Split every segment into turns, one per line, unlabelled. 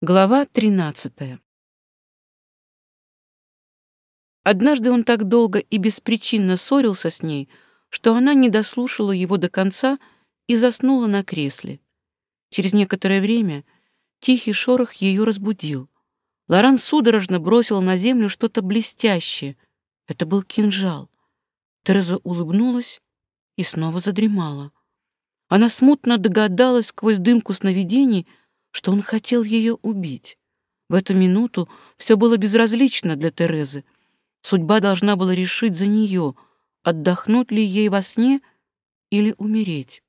Глава 13. Однажды он так долго и беспричинно ссорился с ней, что она не дослушала его до конца и заснула на кресле. Через некоторое время тихий шорох ее разбудил. Лоран судорожно бросил на землю что-то блестящее. Это был кинжал. Тереза улыбнулась и снова задремала. Она смутно догадалась сквозь дымку сновидений, что он хотел ее убить. В эту минуту все было безразлично для Терезы. Судьба должна была решить за нее, отдохнуть ли ей во сне или умереть.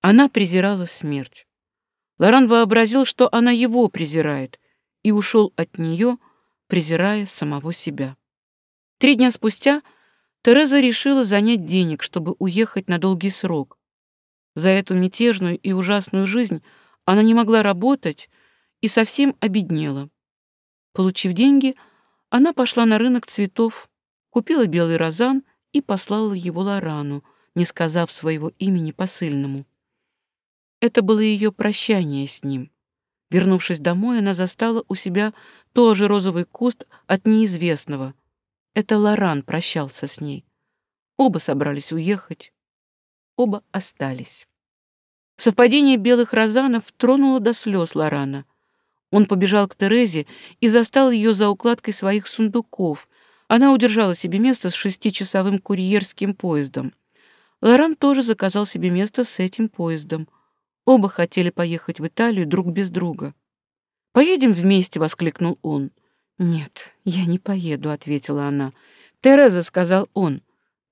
Она презирала смерть. Лоран вообразил, что она его презирает, и ушел от нее, презирая самого себя. Три дня спустя Тереза решила занять денег, чтобы уехать на долгий срок. За эту мятежную и ужасную жизнь она не могла работать и совсем обеднела. Получив деньги, она пошла на рынок цветов, купила белый розан и послала его Лорану, не сказав своего имени посыльному. Это было ее прощание с ним. Вернувшись домой, она застала у себя тоже розовый куст от неизвестного. Это Лоран прощался с ней. Оба собрались уехать, оба остались. Совпадение белых розанов тронуло до слез Лорана. Он побежал к Терезе и застал ее за укладкой своих сундуков. Она удержала себе место с шестичасовым курьерским поездом. Лоран тоже заказал себе место с этим поездом. Оба хотели поехать в Италию друг без друга. «Поедем вместе!» — воскликнул он. «Нет, я не поеду», — ответила она. «Тереза», — сказал он,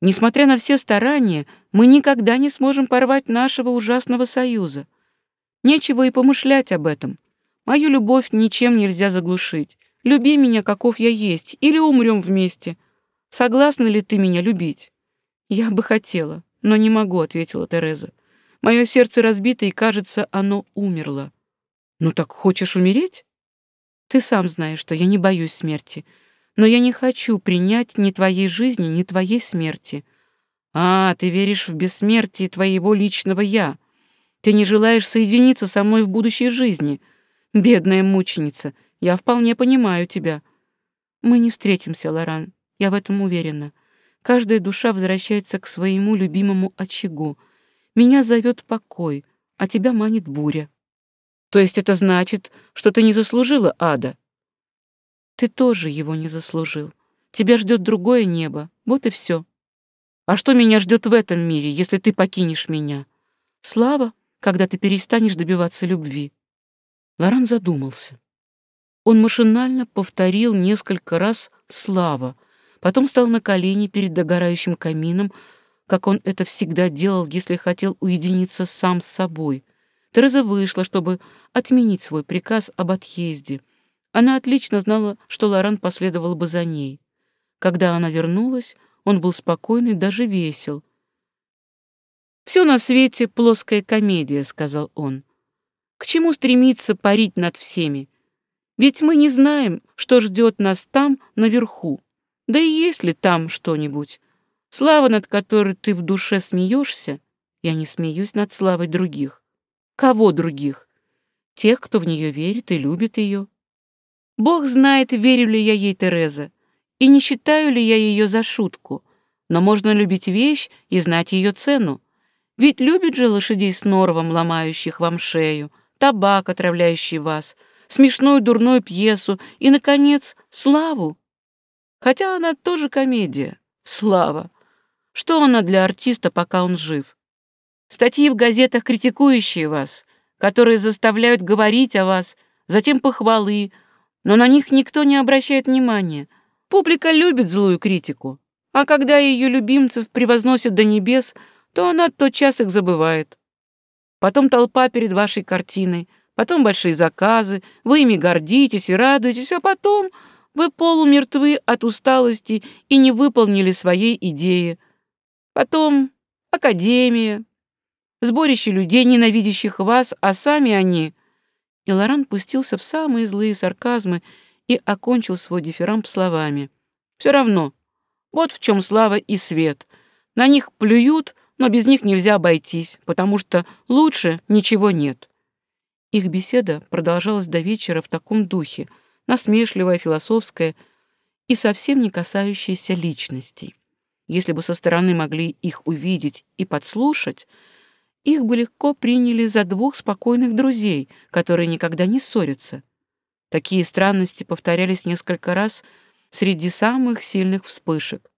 Несмотря на все старания, мы никогда не сможем порвать нашего ужасного союза. Нечего и помышлять об этом. Мою любовь ничем нельзя заглушить. Люби меня, каков я есть, или умрем вместе. Согласна ли ты меня любить? Я бы хотела, но не могу, ответила Тереза. Мое сердце разбито, и, кажется, оно умерло. Ну так хочешь умереть? Ты сам знаешь, что я не боюсь смерти но я не хочу принять ни твоей жизни, ни твоей смерти. А, ты веришь в бессмертие твоего личного «я». Ты не желаешь соединиться со мной в будущей жизни. Бедная мученица, я вполне понимаю тебя. Мы не встретимся, Лоран, я в этом уверена. Каждая душа возвращается к своему любимому очагу. Меня зовет покой, а тебя манит буря. То есть это значит, что ты не заслужила ада? Ты тоже его не заслужил. Тебя ждет другое небо. Вот и все. А что меня ждет в этом мире, если ты покинешь меня? Слава, когда ты перестанешь добиваться любви. Лоран задумался. Он машинально повторил несколько раз «Слава», потом стал на колени перед догорающим камином, как он это всегда делал, если хотел уединиться сам с собой. Тереза вышла, чтобы отменить свой приказ об отъезде. Она отлично знала, что Лоран последовал бы за ней. Когда она вернулась, он был спокойный, даже весел. «Все на свете плоская комедия», — сказал он. «К чему стремиться парить над всеми? Ведь мы не знаем, что ждет нас там, наверху. Да и есть ли там что-нибудь? Слава, над которой ты в душе смеешься, я не смеюсь над славой других. Кого других? Тех, кто в нее верит и любит ее. Бог знает, верю ли я ей, Тереза, и не считаю ли я ее за шутку. Но можно любить вещь и знать ее цену. Ведь любит же лошадей с норвом, ломающих вам шею, табак, отравляющий вас, смешную дурную пьесу и, наконец, славу. Хотя она тоже комедия. Слава. Что она для артиста, пока он жив? Статьи в газетах, критикующие вас, которые заставляют говорить о вас, затем похвалы, но на них никто не обращает внимания. Публика любит злую критику, а когда ее любимцев превозносят до небес, то она тотчас их забывает. Потом толпа перед вашей картиной, потом большие заказы, вы ими гордитесь и радуетесь, а потом вы полумертвы от усталости и не выполнили своей идеи. Потом академия, сборище людей, ненавидящих вас, а сами они и Лоран пустился в самые злые сарказмы и окончил свой дифирамб словами. «Все равно. Вот в чем слава и свет. На них плюют, но без них нельзя обойтись, потому что лучше ничего нет». Их беседа продолжалась до вечера в таком духе, насмешливая, философская и совсем не касающаяся личностей. Если бы со стороны могли их увидеть и подслушать — их бы легко приняли за двух спокойных друзей, которые никогда не ссорятся. Такие странности повторялись несколько раз среди самых сильных вспышек.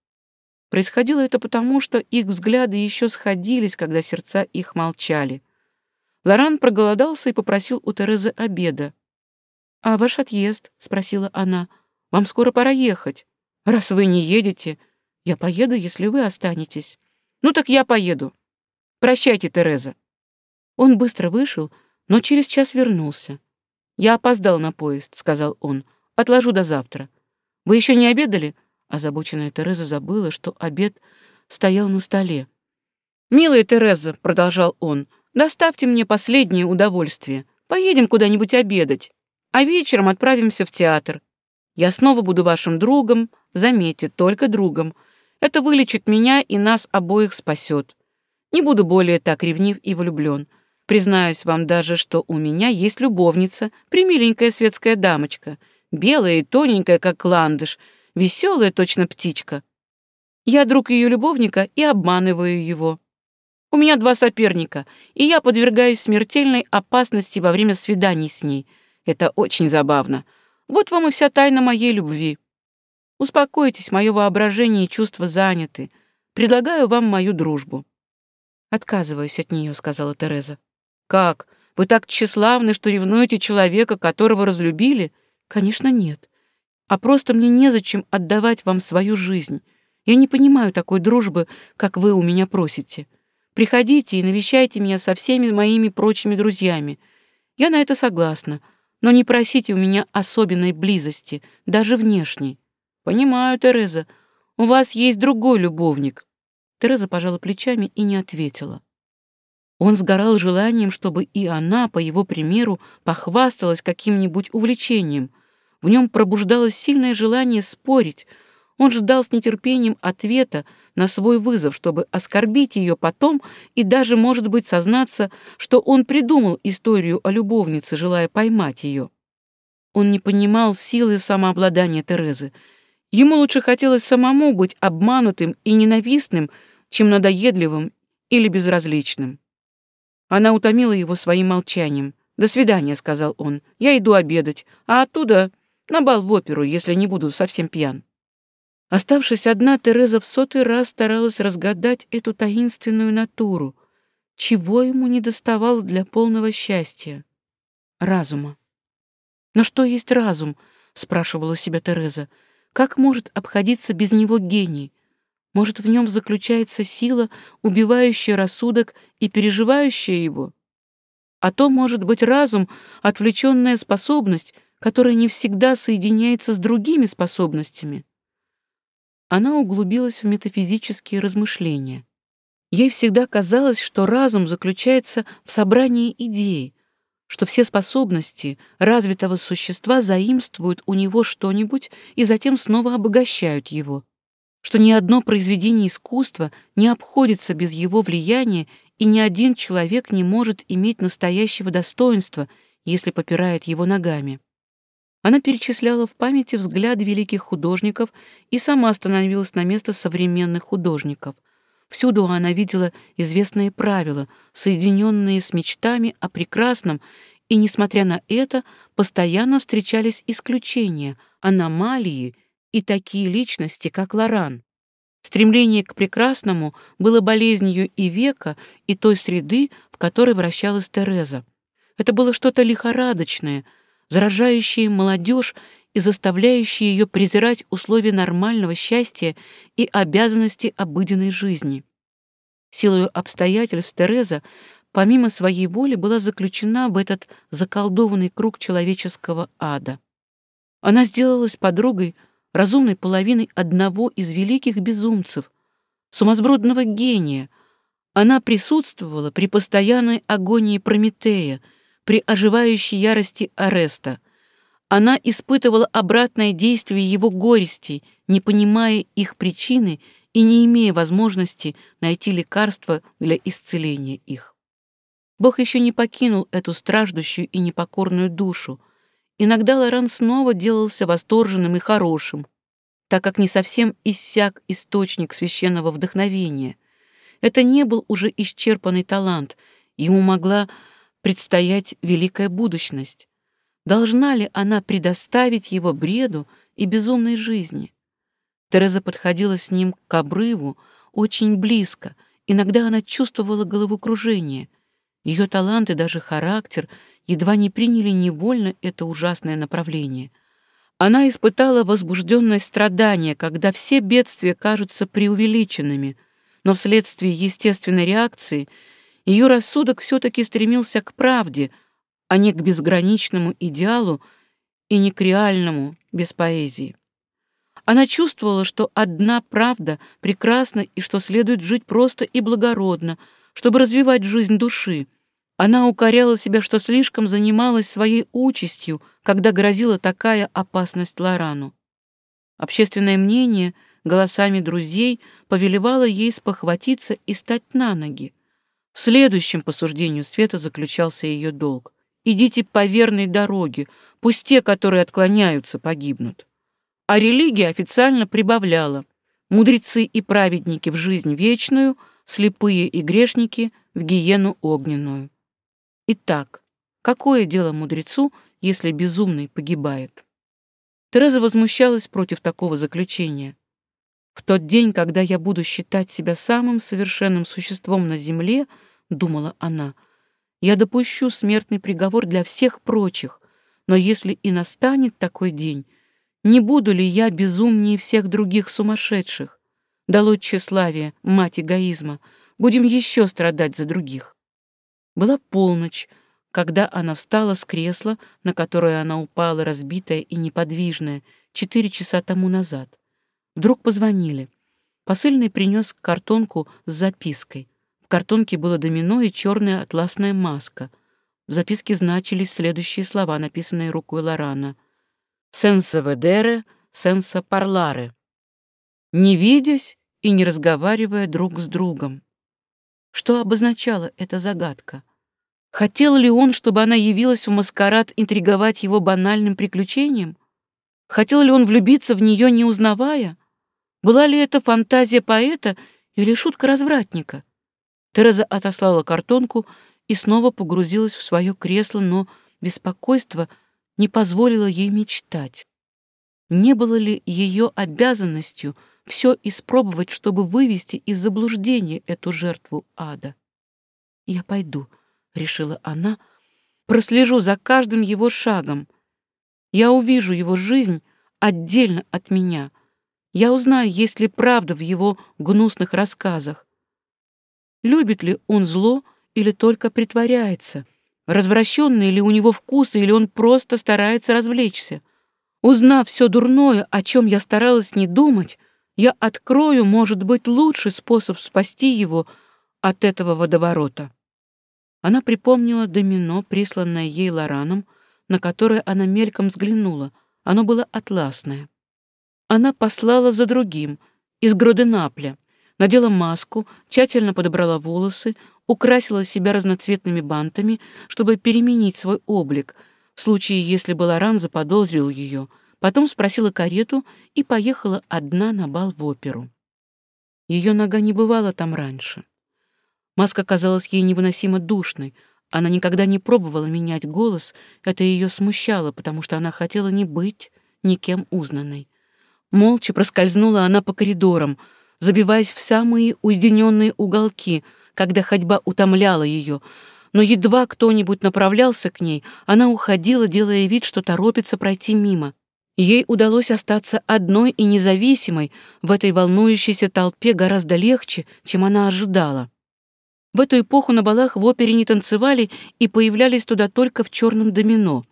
Происходило это потому, что их взгляды еще сходились, когда сердца их молчали. Лоран проголодался и попросил у Терезы обеда. «А ваш отъезд?» — спросила она. «Вам скоро пора ехать. Раз вы не едете, я поеду, если вы останетесь». «Ну так я поеду. Прощайте, Тереза. Он быстро вышел, но через час вернулся. Я опоздал на поезд, сказал он. Отложу до завтра. Вы еще не обедали? Озабоченная Тереза забыла, что обед стоял на столе. «Милая Тереза», — продолжал он, — «доставьте мне последнее удовольствие. Поедем куда-нибудь обедать, а вечером отправимся в театр. Я снова буду вашим другом, заметьте, только другом. Это вылечит меня и нас обоих спасет. Не буду более так ревнив и влюблен. Признаюсь вам даже, что у меня есть любовница, примиленькая светская дамочка, белая и тоненькая, как ландыш, веселая точно птичка. Я друг ее любовника и обманываю его. У меня два соперника, и я подвергаюсь смертельной опасности во время свиданий с ней. Это очень забавно. Вот вам и вся тайна моей любви. Успокойтесь, мое воображение и чувства заняты. Предлагаю вам мою дружбу. «Отказываюсь от нее», — сказала Тереза. «Как? Вы так тщеславны, что ревнуете человека, которого разлюбили?» «Конечно, нет. А просто мне незачем отдавать вам свою жизнь. Я не понимаю такой дружбы, как вы у меня просите. Приходите и навещайте меня со всеми моими прочими друзьями. Я на это согласна, но не просите у меня особенной близости, даже внешней». «Понимаю, Тереза, у вас есть другой любовник, Тереза пожала плечами и не ответила. Он сгорал желанием, чтобы и она, по его примеру, похвасталась каким-нибудь увлечением. В нем пробуждалось сильное желание спорить. Он ждал с нетерпением ответа на свой вызов, чтобы оскорбить ее потом и даже, может быть, сознаться, что он придумал историю о любовнице, желая поймать ее. Он не понимал силы самообладания Терезы. Ему лучше хотелось самому быть обманутым и ненавистным, чем надоедливым или безразличным. Она утомила его своим молчанием. «До свидания», — сказал он. «Я иду обедать, а оттуда на бал в оперу, если не буду совсем пьян». Оставшись одна, Тереза в сотый раз старалась разгадать эту таинственную натуру, чего ему не доставало для полного счастья — разума. «Но что есть разум?» — спрашивала себя Тереза. «Как может обходиться без него гений? Может, в нем заключается сила, убивающая рассудок и переживающая его? А то может быть разум, отвлеченная способность, которая не всегда соединяется с другими способностями. Она углубилась в метафизические размышления. Ей всегда казалось, что разум заключается в собрании идей, что все способности развитого существа заимствуют у него что-нибудь и затем снова обогащают его — что ни одно произведение искусства не обходится без его влияния, и ни один человек не может иметь настоящего достоинства, если попирает его ногами. Она перечисляла в памяти взгляды великих художников и сама остановилась на место современных художников. Всюду она видела известные правила, соединенные с мечтами о прекрасном, и, несмотря на это, постоянно встречались исключения, аномалии — и такие личности, как Лоран. Стремление к прекрасному было болезнью и века, и той среды, в которой вращалась Тереза. Это было что-то лихорадочное, заражающее молодежь и заставляющее ее презирать условия нормального счастья и обязанности обыденной жизни. Силою обстоятельств Тереза, помимо своей воли, была заключена в этот заколдованный круг человеческого ада. Она сделалась подругой разумной половиной одного из великих безумцев, сумасбродного гения. Она присутствовала при постоянной агонии Прометея, при оживающей ярости Ареста. Она испытывала обратное действие его горестей, не понимая их причины и не имея возможности найти лекарства для исцеления их. Бог еще не покинул эту страждущую и непокорную душу, Иногда Лоран снова делался восторженным и хорошим, так как не совсем иссяк источник священного вдохновения. Это не был уже исчерпанный талант, ему могла предстоять великая будущность. Должна ли она предоставить его бреду и безумной жизни? Тереза подходила с ним к обрыву очень близко, иногда она чувствовала головокружение — ее таланты, даже характер едва не приняли невольно это ужасное направление. Она испытала возбужденное страдание, когда все бедствия кажутся преувеличенными, но вследствие естественной реакции ее рассудок все-таки стремился к правде, а не к безграничному идеалу и не к реальному, без поэзии. Она чувствовала, что одна правда прекрасна и что следует жить просто и благородно — чтобы развивать жизнь души. Она укоряла себя, что слишком занималась своей участью, когда грозила такая опасность Лорану. Общественное мнение голосами друзей повелевало ей спохватиться и стать на ноги. В следующем, по суждению Света, заключался ее долг. «Идите по верной дороге, пусть те, которые отклоняются, погибнут». А религия официально прибавляла. Мудрецы и праведники в жизнь вечную — слепые и грешники в гиену огненную. Итак, какое дело мудрецу, если безумный погибает? Тереза возмущалась против такого заключения. В тот день, когда я буду считать себя самым совершенным существом на земле, думала она, я допущу смертный приговор для всех прочих, но если и настанет такой день, не буду ли я безумнее всех других сумасшедших? дало тщеславие, мать эгоизма. Будем еще страдать за других. Была полночь, когда она встала с кресла, на которое она упала, разбитая и неподвижная, четыре часа тому назад. Вдруг позвонили. Посыльный принес картонку с запиской. В картонке было домино и черная атласная маска. В записке значились следующие слова, написанные рукой Лорана. «Сенса ведере, сенса парларе». «Не видясь, и не разговаривая друг с другом. Что обозначала эта загадка? Хотел ли он, чтобы она явилась в маскарад интриговать его банальным приключением? Хотел ли он влюбиться в нее, не узнавая? Была ли это фантазия поэта или шутка развратника? Тереза отослала картонку и снова погрузилась в свое кресло, но беспокойство не позволило ей мечтать. Не было ли ее обязанностью — все испробовать, чтобы вывести из заблуждения эту жертву ада. «Я пойду», — решила она, — «прослежу за каждым его шагом. Я увижу его жизнь отдельно от меня. Я узнаю, есть ли правда в его гнусных рассказах. Любит ли он зло или только притворяется? развращенный ли у него вкус или он просто старается развлечься? Узнав все дурное, о чем я старалась не думать, я открою, может быть, лучший способ спасти его от этого водоворота. Она припомнила домино, присланное ей Лораном, на которое она мельком взглянула. Оно было атласное. Она послала за другим, из Гроденапля, надела маску, тщательно подобрала волосы, украсила себя разноцветными бантами, чтобы переменить свой облик, в случае, если бы Лоран заподозрил ее — Потом спросила карету и поехала одна на бал в оперу. Ее нога не бывала там раньше. Маска казалась ей невыносимо душной. Она никогда не пробовала менять голос, это ее смущало, потому что она хотела не быть никем узнанной. Молча проскользнула она по коридорам, забиваясь в самые уединенные уголки, когда ходьба утомляла ее. Но едва кто-нибудь направлялся к ней, она уходила, делая вид, что торопится пройти мимо. Ей удалось остаться одной и независимой в этой волнующейся толпе гораздо легче, чем она ожидала. В эту эпоху на балах в опере не танцевали и появлялись туда только в черном домино.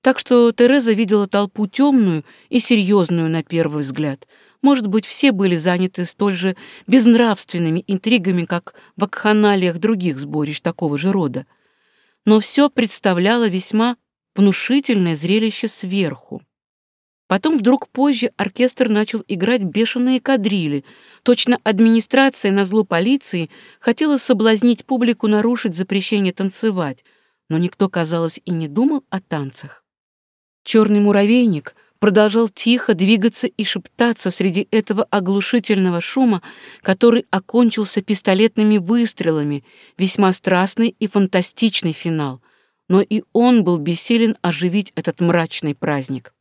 Так что Тереза видела толпу темную и серьезную на первый взгляд. Может быть, все были заняты столь же безнравственными интригами, как в акханалиях других сборищ такого же рода. Но все представляло весьма внушительное зрелище сверху. Потом вдруг позже оркестр начал играть бешеные кадрили. Точно администрация на зло полиции хотела соблазнить публику нарушить запрещение танцевать, но никто, казалось, и не думал о танцах. Черный муравейник продолжал тихо двигаться и шептаться среди этого оглушительного шума, который окончился пистолетными выстрелами, весьма страстный и фантастичный финал. Но и он был бессилен оживить этот мрачный праздник.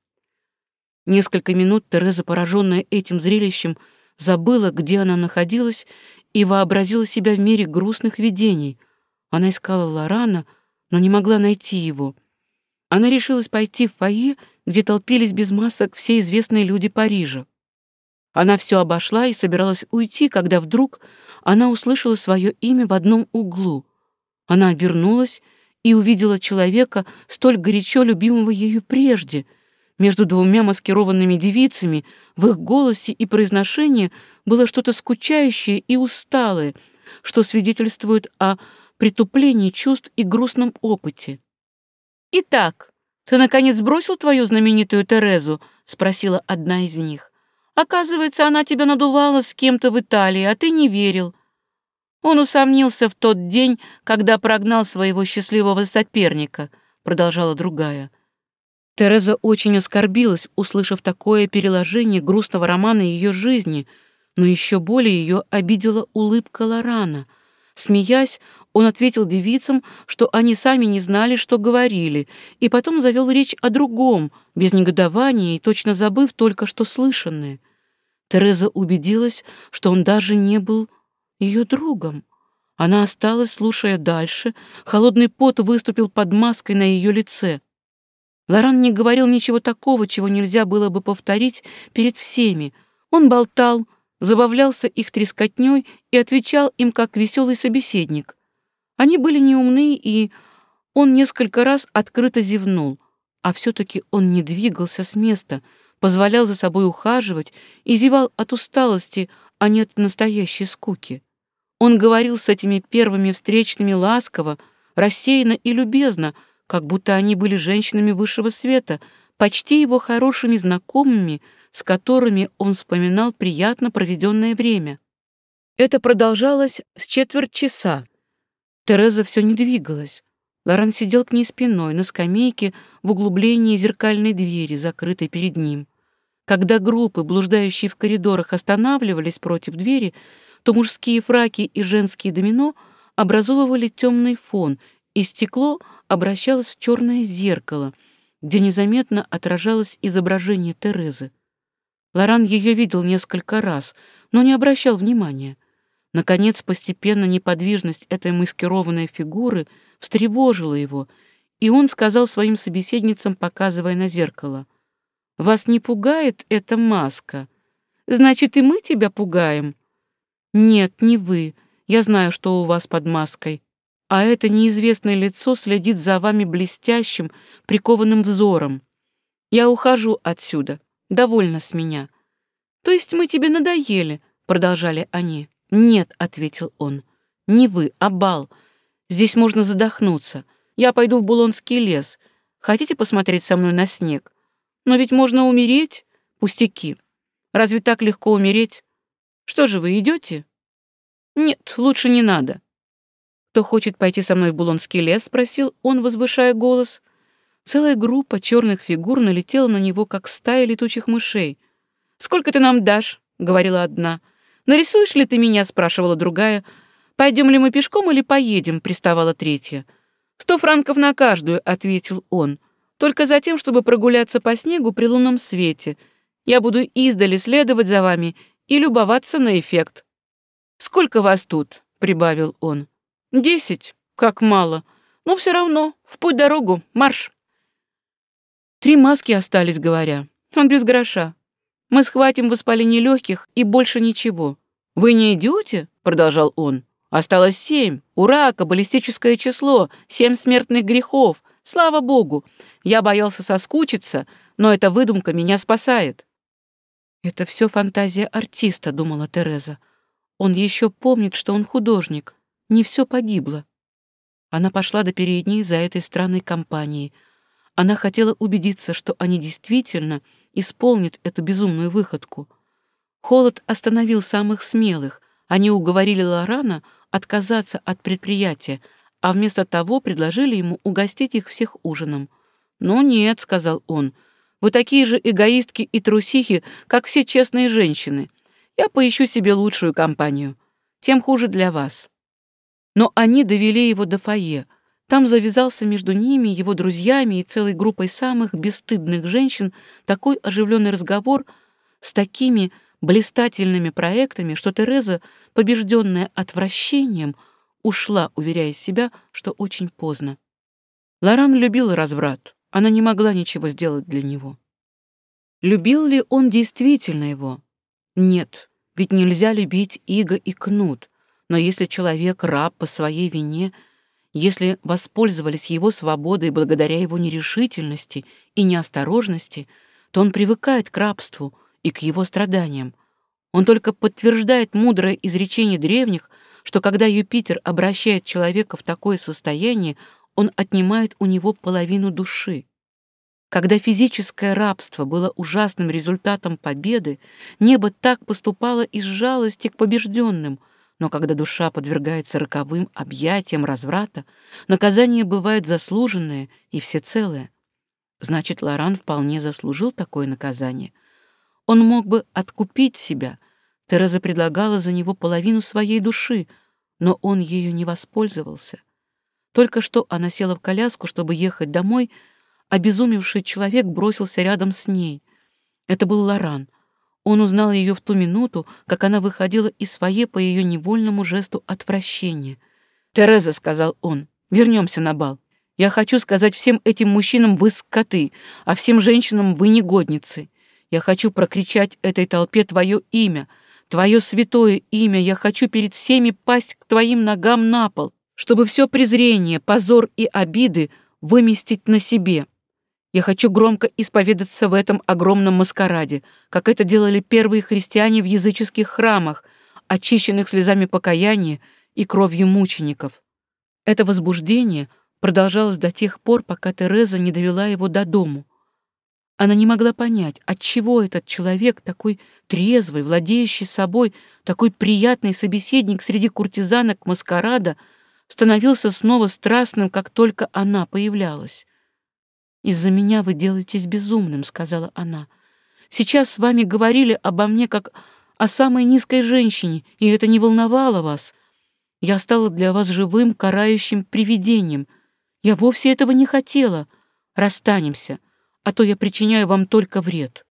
Несколько минут Тереза, пораженная этим зрелищем, забыла, где она находилась, и вообразила себя в мире грустных видений. Она искала Лорана, но не могла найти его. Она решилась пойти в фойе, где толпились без масок все известные люди Парижа. Она все обошла и собиралась уйти, когда вдруг она услышала свое имя в одном углу. Она обернулась и увидела человека, столь горячо любимого ею прежде — между двумя маскированными девицами, в их голосе и произношении было что-то скучающее и усталое, что свидетельствует о притуплении чувств и грустном опыте. «Итак, ты, наконец, бросил твою знаменитую Терезу?» — спросила одна из них. «Оказывается, она тебя надувала с кем-то в Италии, а ты не верил». Он усомнился в тот день, когда прогнал своего счастливого соперника, продолжала другая. Тереза очень оскорбилась, услышав такое переложение грустного романа ее жизни, но еще более ее обидела улыбка Лорана. Смеясь, он ответил девицам, что они сами не знали, что говорили, и потом завел речь о другом, без негодования и точно забыв только что слышанное. Тереза убедилась, что он даже не был ее другом. Она осталась, слушая дальше, холодный пот выступил под маской на ее лице — Лоран не говорил ничего такого, чего нельзя было бы повторить перед всеми. Он болтал, забавлялся их трескотней и отвечал им как веселый собеседник. Они были неумные и он несколько раз открыто зевнул, а все таки он не двигался с места, позволял за собой ухаживать и зевал от усталости, а не от настоящей скуки. Он говорил с этими первыми встречными ласково, рассеянно и любезно — как будто они были женщинами высшего света, почти его хорошими знакомыми, с которыми он вспоминал приятно проведенное время. Это продолжалось с четверть часа. Тереза все не двигалась. Лоран сидел к ней спиной, на скамейке в углублении зеркальной двери, закрытой перед ним. Когда группы, блуждающие в коридорах, останавливались против двери, то мужские фраки и женские домино образовывали темный фон, и стекло обращалась в черное зеркало, где незаметно отражалось изображение Терезы. Лоран ее видел несколько раз, но не обращал внимания. Наконец, постепенно неподвижность этой маскированной фигуры встревожила его, и он сказал своим собеседницам, показывая на зеркало, «Вас не пугает эта маска? Значит, и мы тебя пугаем?» «Нет, не вы. Я знаю, что у вас под маской а это неизвестное лицо следит за вами блестящим, прикованным взором. Я ухожу отсюда. Довольно с меня. То есть мы тебе надоели, продолжали они. Нет, ответил он. Не вы, а бал. Здесь можно задохнуться. Я пойду в Булонский лес. Хотите посмотреть со мной на снег? Но ведь можно умереть, пустяки. Разве так легко умереть? Что же вы идете? Нет, лучше не надо. «Кто хочет пойти со мной в Булонский лес?» — спросил он, возвышая голос. Целая группа черных фигур налетела на него, как стая летучих мышей. «Сколько ты нам дашь?» — говорила одна. «Нарисуешь ли ты меня?» — спрашивала другая. «Пойдем ли мы пешком или поедем?» — приставала третья. «Сто франков на каждую», — ответил он. «Только за тем, чтобы прогуляться по снегу при лунном свете. Я буду издали следовать за вами и любоваться на эффект». «Сколько вас тут?» — прибавил он. Десять, как мало. Но все равно, в путь дорогу, марш. Три маски остались, говоря. Он без гроша. Мы схватим воспаление легких и больше ничего. Вы не идете? продолжал он. Осталось семь. Ура, каббалистическое число, семь смертных грехов. Слава богу. Я боялся соскучиться, но эта выдумка меня спасает. Это все фантазия артиста, думала Тереза. Он еще помнит, что он художник. Не все погибло. Она пошла до передней за этой странной компанией. Она хотела убедиться, что они действительно исполнят эту безумную выходку. Холод остановил самых смелых. Они уговорили Лорана отказаться от предприятия, а вместо того предложили ему угостить их всех ужином. «Ну нет», — сказал он, — «вы такие же эгоистки и трусихи, как все честные женщины. Я поищу себе лучшую компанию. Тем хуже для вас» но они довели его до фойе. Там завязался между ними, его друзьями и целой группой самых бесстыдных женщин такой оживленный разговор с такими блистательными проектами, что Тереза, побежденная отвращением, ушла, уверяя себя, что очень поздно. Лоран любил разврат, она не могла ничего сделать для него. Любил ли он действительно его? Нет, ведь нельзя любить Иго и Кнут. Но если человек раб по своей вине, если воспользовались его свободой благодаря его нерешительности и неосторожности, то он привыкает к рабству и к его страданиям. Он только подтверждает мудрое изречение древних, что когда Юпитер обращает человека в такое состояние, он отнимает у него половину души. Когда физическое рабство было ужасным результатом победы, небо так поступало из жалости к побежденным — но когда душа подвергается роковым объятиям разврата, наказание бывает заслуженное и всецелое. Значит, Лоран вполне заслужил такое наказание. Он мог бы откупить себя. Тереза предлагала за него половину своей души, но он ею не воспользовался. Только что она села в коляску, чтобы ехать домой, а обезумевший человек бросился рядом с ней. Это был Лоран — он узнал ее в ту минуту, как она выходила из своей по ее невольному жесту отвращения. «Тереза», — сказал он, — «вернемся на бал. Я хочу сказать всем этим мужчинам вы скоты, а всем женщинам вы негодницы. Я хочу прокричать этой толпе твое имя, твое святое имя. Я хочу перед всеми пасть к твоим ногам на пол, чтобы все презрение, позор и обиды выместить на себе. Я хочу громко исповедаться в этом огромном маскараде, как это делали первые христиане в языческих храмах, очищенных слезами покаяния и кровью мучеников. Это возбуждение продолжалось до тех пор, пока Тереза не довела его до дому. Она не могла понять, отчего этот человек, такой трезвый, владеющий собой, такой приятный собеседник среди куртизанок маскарада, становился снова страстным, как только она появлялась. «Из-за меня вы делаетесь безумным», — сказала она. «Сейчас с вами говорили обо мне как о самой низкой женщине, и это не волновало вас. Я стала для вас живым, карающим привидением. Я вовсе этого не хотела. Расстанемся, а то я причиняю вам только вред».